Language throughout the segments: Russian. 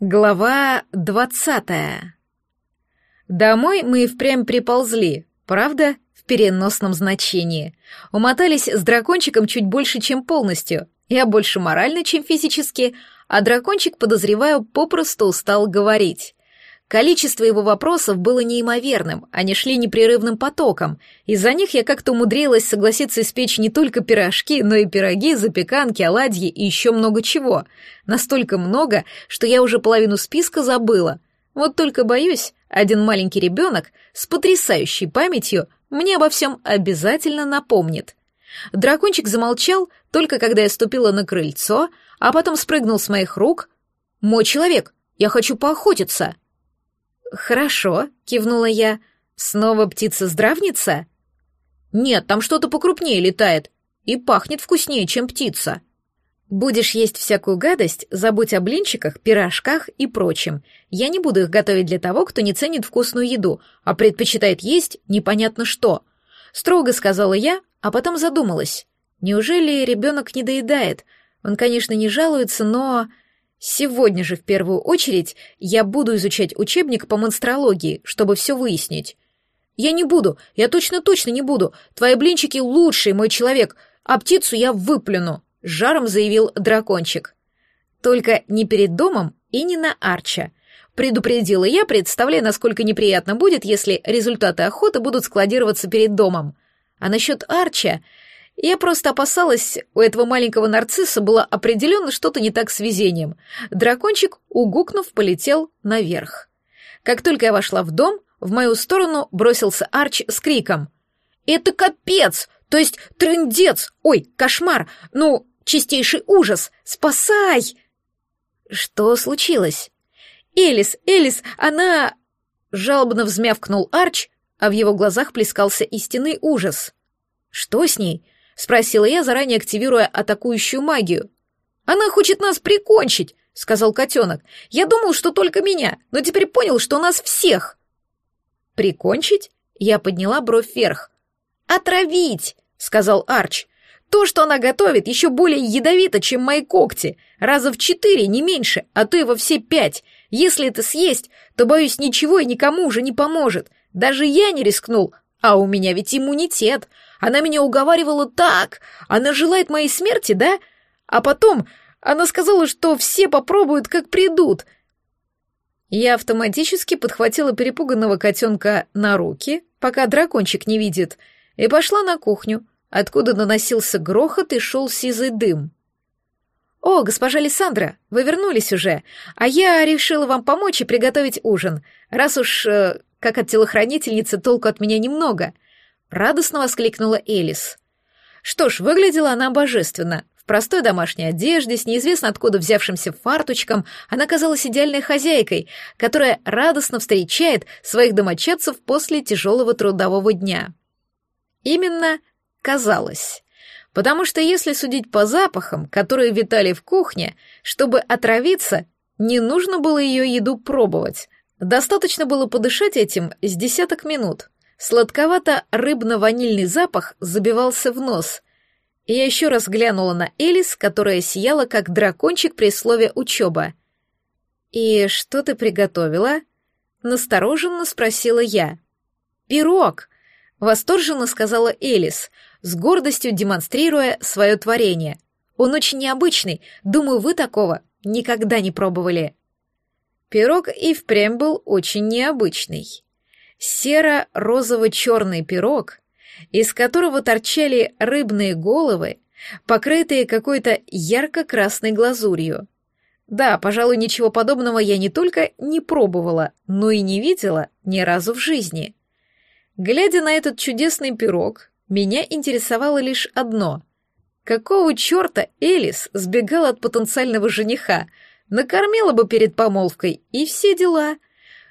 Глава двадцатая. Домой мы и впрямь приползли, правда, в переносном значении. Умотались с дракончиком чуть больше, чем полностью. Я больше морально, чем физически, а дракончик, подозреваю, попросту устал говорить. Количество его вопросов было неимоверным, они шли непрерывным потоком. Из-за них я как-то умудрилась согласиться испечь не только пирожки, но и пироги, запеканки, оладьи и еще много чего. Настолько много, что я уже половину списка забыла. Вот только боюсь, один маленький ребенок с потрясающей памятью мне обо всем обязательно напомнит. Дракончик замолчал, только когда я ступила на крыльцо, а потом спрыгнул с моих рук. «Мой человек, я хочу поохотиться!» «Хорошо», — кивнула я. «Снова птица-здравница?» «Нет, там что-то покрупнее летает и пахнет вкуснее, чем птица». «Будешь есть всякую гадость, забудь о блинчиках, пирожках и прочем. Я не буду их готовить для того, кто не ценит вкусную еду, а предпочитает есть непонятно что». Строго сказала я, а потом задумалась. Неужели ребенок не доедает? Он, конечно, не жалуется, но... Сегодня же в первую очередь я буду изучать учебник по монстрологии, чтобы все выяснить. Я не буду, я точно-точно не буду. Твои блинчики лучшие, мой человек, а птицу я выплюну, жаром заявил дракончик. Только не перед домом и не на Арча. Предупредила я, представляя, насколько неприятно будет, если результаты охоты будут складироваться перед домом. А насчет Арча я просто опасалась, у этого маленького нарцисса было определенно что-то не так с везением. Дракончик, угукнув, полетел наверх. Как только я вошла в дом, в мою сторону бросился Арч с криком. «Это капец! То есть трындец! Ой, кошмар! Ну, чистейший ужас! Спасай!» «Что случилось?» «Элис, Элис, она...» Жалобно взмявкнул Арч, а в его глазах плескался истинный ужас. «Что с ней? — спросила я, заранее активируя атакующую магию. «Она хочет нас прикончить!» — сказал котенок. «Я думал, что только меня, но теперь понял, что нас всех!» «Прикончить?» — я подняла бровь вверх. «Отравить!» — сказал Арч. «То, что она готовит, еще более ядовито, чем мои когти. Раза в четыре, не меньше, а то и во все пять. Если это съесть, то, боюсь, ничего и никому уже не поможет. Даже я не рискнул, а у меня ведь иммунитет. Она меня уговаривала так. Она желает моей смерти, да? А потом она сказала, что все попробуют, как придут. Я автоматически подхватила перепуганного котенка на руки, пока дракончик не видит, и пошла на кухню, откуда наносился грохот и шел сизый дым. «О, госпожа Лиссандра, вы вернулись уже, а Радостно воскликнула Элис. Что ж, выглядела она божественно. В простой домашней одежде, с неизвестно откуда взявшимся фарточком, она казалась идеальной хозяйкой, которая радостно встречает своих домочадцев после тяжелого трудового дня. Именно казалось. Потому что если судить по запахам, которые витали в кухне, чтобы отравиться, не нужно было ее еду пробовать. Достаточно было подышать этим с десяток минут. Сладковато-рыбно-ванильный запах забивался в нос. И я еще раз глянула на Элис, которая сияла, как дракончик при слове «учеба». «И что ты приготовила?» — настороженно спросила я. «Пирог!» — восторженно сказала Элис, с гордостью демонстрируя свое творение. «Он очень необычный. Думаю, вы такого никогда не пробовали». Пирог и впрямь был очень необычный. серо-розово-черный пирог, из которого торчали рыбные головы, покрытые какой-то ярко-красной глазурью. Да, пожалуй, ничего подобного я не только не пробовала, но и не видела ни разу в жизни. Глядя на этот чудесный пирог, меня интересовало лишь одно. Какого черта Элис сбегала от потенциального жениха, накормила бы перед помолвкой и все дела —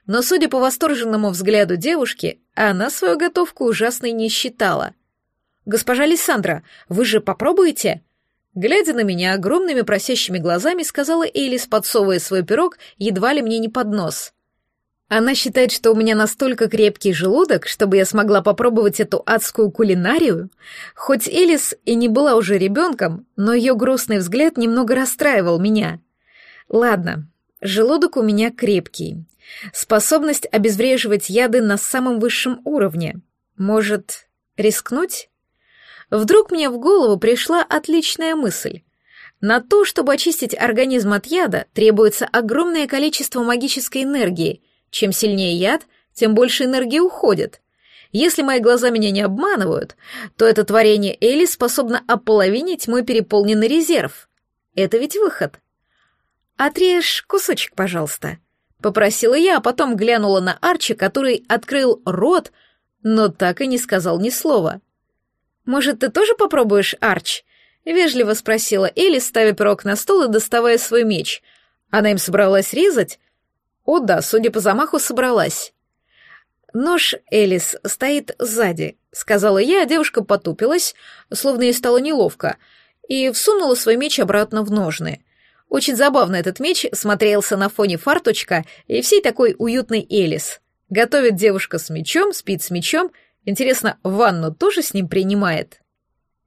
но, судя по восторженному взгляду девушки, она свою готовку ужасной не считала. «Госпожа Лиссандра, вы же попробуете?» Глядя на меня огромными просящими глазами, сказала Элис, подсовывая свой пирог, едва ли мне не под нос. Она считает, что у меня настолько крепкий желудок, чтобы я смогла попробовать эту адскую кулинарию. Хоть Элис и не была уже ребенком, но ее грустный взгляд немного расстраивал меня. Ладно, Желудок у меня крепкий. Способность обезвреживать яды на самом высшем уровне. Может, рискнуть? Вдруг мне в голову пришла отличная мысль. На то, чтобы очистить организм от яда, требуется огромное количество магической энергии. Чем сильнее яд, тем больше энергии уходит. Если мои глаза меня не обманывают, то это творение Эли способно ополовинить мой переполненный резерв. Это ведь выход. «Отрежь кусочек, пожалуйста», — попросила я, а потом глянула на Арчи, который открыл рот, но так и не сказал ни слова. «Может, ты тоже попробуешь, Арч?» — вежливо спросила Элли, ставя пирог на стол и доставая свой меч. Она им собралась резать? О да, судя по замаху, собралась. «Нож Элис стоит сзади», — сказала я, а девушка потупилась, словно ей стало неловко, и всунула свой меч обратно в ножны. Очень забавно этот меч смотрелся на фоне фарточка и всей такой уютной Элис. Готовит девушка с мечом, спит с мечом. Интересно, ванну тоже с ним принимает?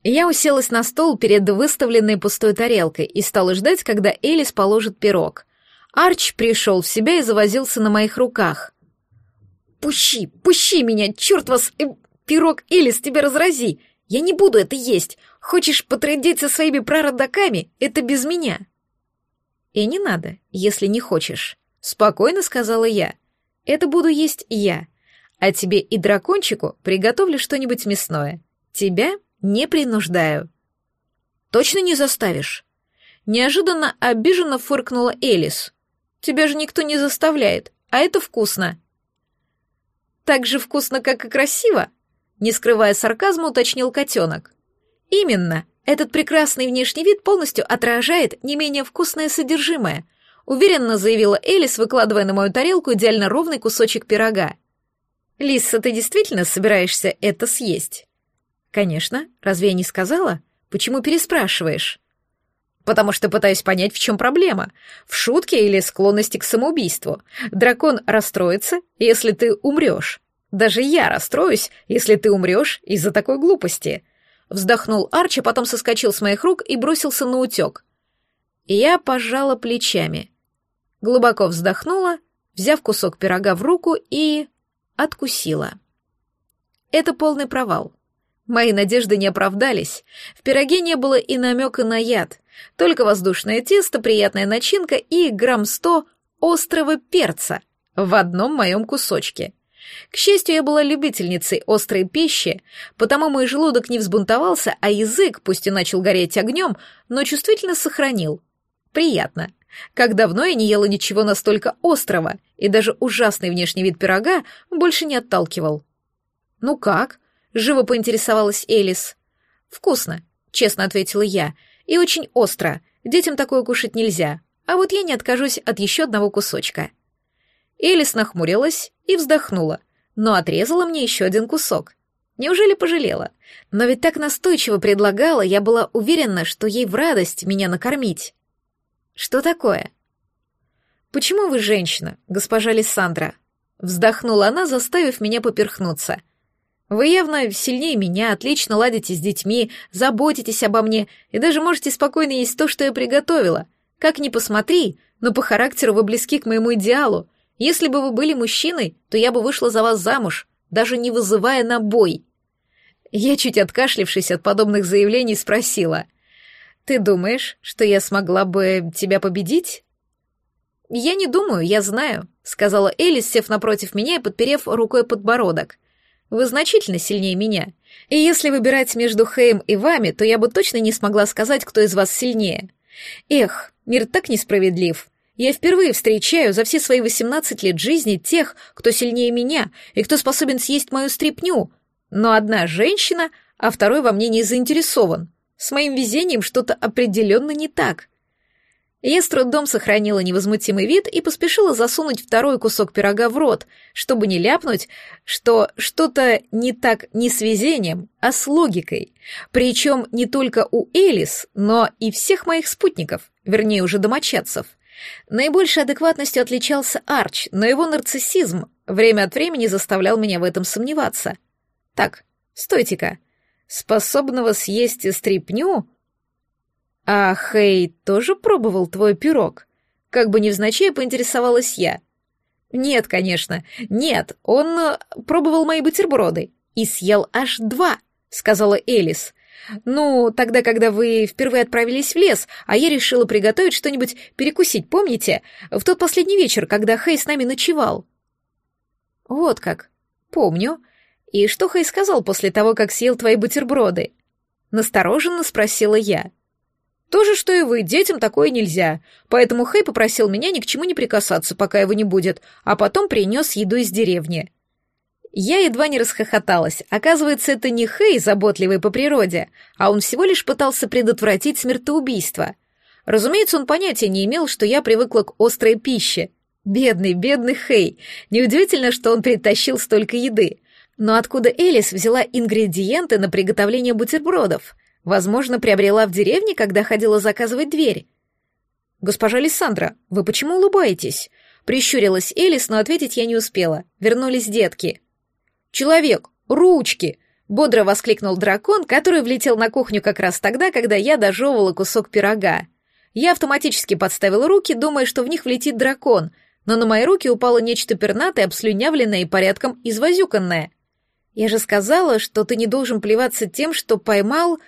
Я уселась на стол перед выставленной пустой тарелкой и стала ждать, когда Элис положит пирог. Арч пришел в себя и завозился на моих руках. «Пущи, пущи меня, черт вас, э, пирог Элис, тебя разрази! Я не буду это есть! Хочешь потрындеть со своими прародаками? Это без меня!» «И не надо, если не хочешь», — спокойно сказала я. «Это буду есть я. А тебе и дракончику приготовлю что-нибудь мясное. Тебя не принуждаю». «Точно не заставишь?» Неожиданно обиженно фыркнула Элис. «Тебя же никто не заставляет, а это вкусно». «Так же вкусно, как и красиво», — не скрывая сарказма, уточнил котенок. «Именно», этот прекрасный внешний вид полностью отражает не менее вкусное содержимое, уверенно заявила Элис, выкладывая на мою тарелку идеально ровный кусочек пирога. Лиса, ты действительно собираешься это съесть? Конечно, разве я не сказала? Почему переспрашиваешь? потому что пытаюсь понять, в чем проблема. В шутке или склонности к самоубийству. Дракон расстроится, если ты умрешь. Даже я расстроюсь, если ты умрешь из-за такой глупости. Вздохнул Арчи, потом соскочил с моих рук и бросился на утек. Я пожала плечами. Глубоко вздохнула, взяв кусок пирога в руку и... откусила. Это полный провал. Мои надежды не оправдались. В пироге не было и намека на яд. Только воздушное тесто, приятная начинка и грамм сто острого перца в одном моем кусочке — К счастью, я была любительницей острой пищи, потому мой желудок не взбунтовался, а язык, пусть и начал гореть огнем, но чувствительно сохранил. Приятно. Как давно я не ела ничего настолько острого, и даже ужасный внешний вид пирога больше не отталкивал. «Ну как?» — живо поинтересовалась Элис. «Вкусно», — честно ответила я, — «и очень остро. Детям такое кушать нельзя. А вот я Элис нахмурилась и вздохнула, но отрезала мне еще один кусок. Неужели пожалела? Но ведь так настойчиво предлагала, я была уверена, что ей в радость меня накормить. Что такое? Почему вы женщина, госпожа Лиссандра? Вздохнула она, заставив меня поперхнуться. Вы явно сильнее меня, отлично ладите с детьми, заботитесь обо мне и даже можете спокойно есть то, что я приготовила. Как ни посмотри, но по характеру вы близки к моему идеалу, если бы вы были мужчиной, то я бы вышла за вас замуж, даже не вызывая на бой». Я, чуть откашлившись от подобных заявлений, спросила. «Ты думаешь, что я смогла бы тебя победить?» «Я не думаю, я знаю», — сказала Элис, сев напротив меня и подперев рукой подбородок. «Вы значительно сильнее меня. И если выбирать между Хэем и вами, то я бы точно не смогла сказать, кто из вас сильнее. Эх, мир так несправедлив. Я впервые встречаю за все свои 18 лет жизни тех, кто сильнее меня и кто способен съесть мою стряпню. Но одна женщина, а второй во мне не заинтересован. С моим везением что-то определенно не так. Я с трудом сохранила невозмутимый вид и поспешила засунуть второй кусок пирога в рот, чтобы не ляпнуть, что что-то не так не с везением, а с логикой. Причем не только у Элис, но и всех моих спутников, вернее уже домочадцев. Наибольшей адекватностью отличался Арч, но его нарциссизм время от времени заставлял меня в этом сомневаться. Так, стойте-ка. Способного съесть стрипню? А Хей тоже пробовал твой пирог? Как бы невзначай поинтересовалась я. Нет, конечно, нет, он э, пробовал мои бутерброды и съел аж два, сказала Элис. Ну, тогда, когда вы впервые отправились в лес, а я решила приготовить что-нибудь перекусить, помните? В тот последний вечер, когда Хэй с нами ночевал. Вот как. Помню. И что Хэй сказал после того, как съел твои бутерброды? Настороженно спросила я. То же, что и вы, детям такое нельзя. Поэтому Хэй попросил меня ни к чему не прикасаться, пока его не будет, а потом принес еду из деревни. Я едва не расхохоталась. Оказывается, это не Хей, заботливый по природе, а он всего лишь пытался предотвратить смертоубийство. Разумеется, он понятия не имел, что я привыкла к острой пище. Бедный, бедный Хей. Неудивительно, что он притащил столько еды. Но откуда Элис взяла ингредиенты на приготовление бутербродов? Возможно, приобрела в деревне, когда ходила заказывать дверь. «Госпожа Лиссандра, вы почему улыбаетесь?» Прищурилась Элис, но ответить я не успела. Вернулись детки. Человек! Ручки!» — бодро воскликнул дракон, который влетел на кухню как раз тогда, когда я дожевывала кусок пирога. Я автоматически подставила руки, думая, что в них влетит дракон, но на мои руки упало нечто пернатое, обслюнявленное и порядком извозюканное. «Я же сказала, что ты не должен плеваться тем, что поймал...»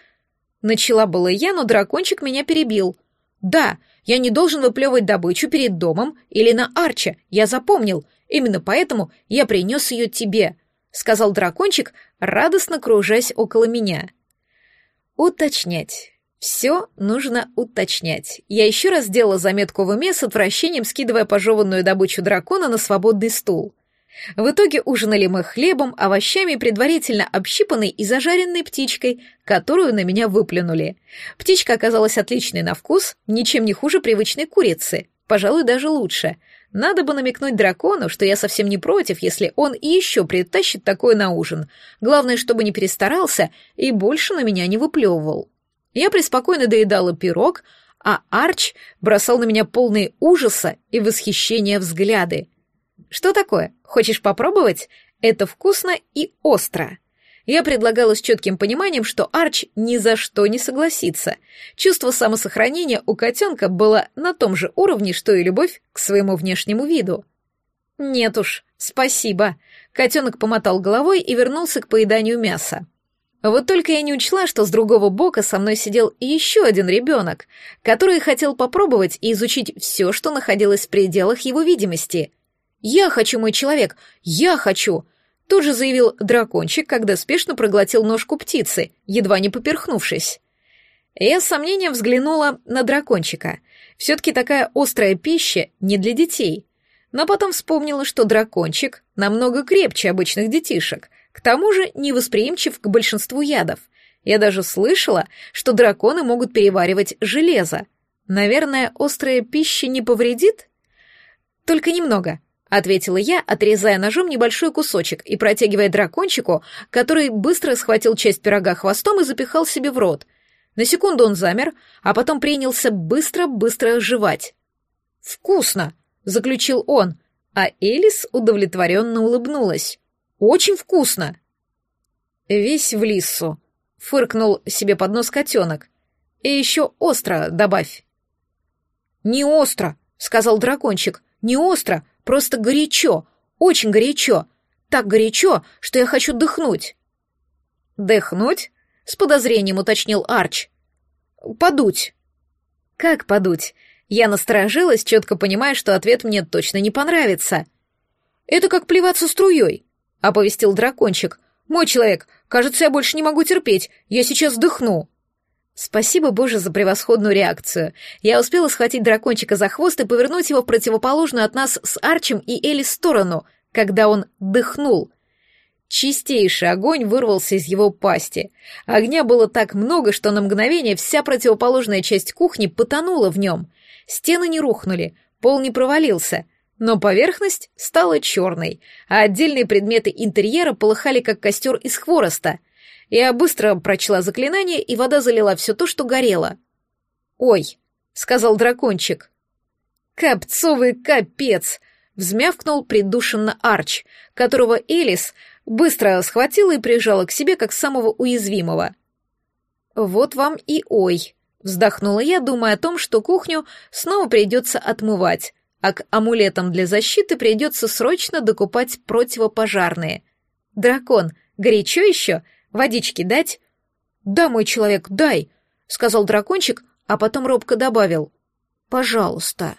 Начала была я, но дракончик меня перебил. «Да, я не должен выплевывать добычу перед домом или на арче, я запомнил. Именно поэтому я принес ее тебе. — сказал дракончик, радостно кружась около меня. «Уточнять. Все нужно уточнять. Я еще раз сделала заметку в уме с отвращением, скидывая пожеванную добычу дракона на свободный стул. В итоге ужинали мы хлебом, овощами, предварительно общипанной и зажаренной птичкой, которую на меня выплюнули. Птичка оказалась отличной на вкус, ничем не хуже привычной курицы, пожалуй, даже лучше — надо бы намекнуть дракону, что я совсем не против, если он и еще притащит такое на ужин. Главное, чтобы не перестарался и больше на меня не выплевывал. Я преспокойно доедала пирог, а Арч бросал на меня полные ужаса и восхищения взгляды. «Что такое? Хочешь попробовать? Это вкусно и остро!» Я предлагала с четким пониманием, что Арч ни за что не согласится. Чувство самосохранения у котенка было на том же уровне, что и любовь к своему внешнему виду. «Нет уж, спасибо». Котенок помотал головой и вернулся к поеданию мяса. Вот только я не учла, что с другого бока со мной сидел еще один ребенок, который хотел попробовать и изучить все, что находилось в пределах его видимости. «Я хочу, мой человек! Я хочу!» Тут же заявил дракончик, когда спешно проглотил ножку птицы, едва не поперхнувшись. Я с сомнением взглянула на дракончика. Все-таки такая острая пища не для детей. Но потом вспомнила, что дракончик намного крепче обычных детишек, к тому же невосприимчив к большинству ядов. Я даже слышала, что драконы могут переваривать железо. Наверное, острая пища не повредит? Только немного —— ответила я, отрезая ножом небольшой кусочек и протягивая дракончику, который быстро схватил часть пирога хвостом и запихал себе в рот. На секунду он замер, а потом принялся быстро-быстро жевать. «Вкусно!» — заключил он, а Элис удовлетворенно улыбнулась. «Очень вкусно!» «Весь в лису», — фыркнул себе под нос котенок. «И еще остро добавь». «Не остро», — сказал дракончик, — «не остро, Просто горячо, очень горячо, так горячо, что я хочу дыхнуть». «Дыхнуть?» — с подозрением уточнил Арч. «Подуть». «Как подуть?» Я насторожилась, четко понимая, что ответ мне точно не понравится. «Это как плеваться струей», — оповестил дракончик. «Мой человек, кажется, я больше не могу терпеть, я сейчас дыхну». Спасибо, Боже, за превосходную реакцию. Я успела схватить дракончика за хвост и повернуть его в противоположную от нас с Арчем и Элли сторону, когда он дыхнул. Чистейший огонь вырвался из его пасти. Огня было так много, что на мгновение вся противоположная часть кухни потонула в нем. Стены не рухнули, пол не провалился, но поверхность стала черной, а отдельные предметы интерьера полыхали, как костер из хвороста — я быстро прочла заклинание, и вода залила все то, что горело. «Ой», — сказал дракончик. Капцовый капец!» — взмявкнул придушенно Арч, которого Элис быстро схватила и прижала к себе как самого уязвимого. «Вот вам и ой», — вздохнула я, думая о том, что кухню снова придется отмывать, а к амулетам для защиты придется срочно докупать противопожарные. «Дракон, горячо еще?» — «Водички дать?» «Да, мой человек, дай!» — сказал дракончик, а потом робко добавил. «Пожалуйста!»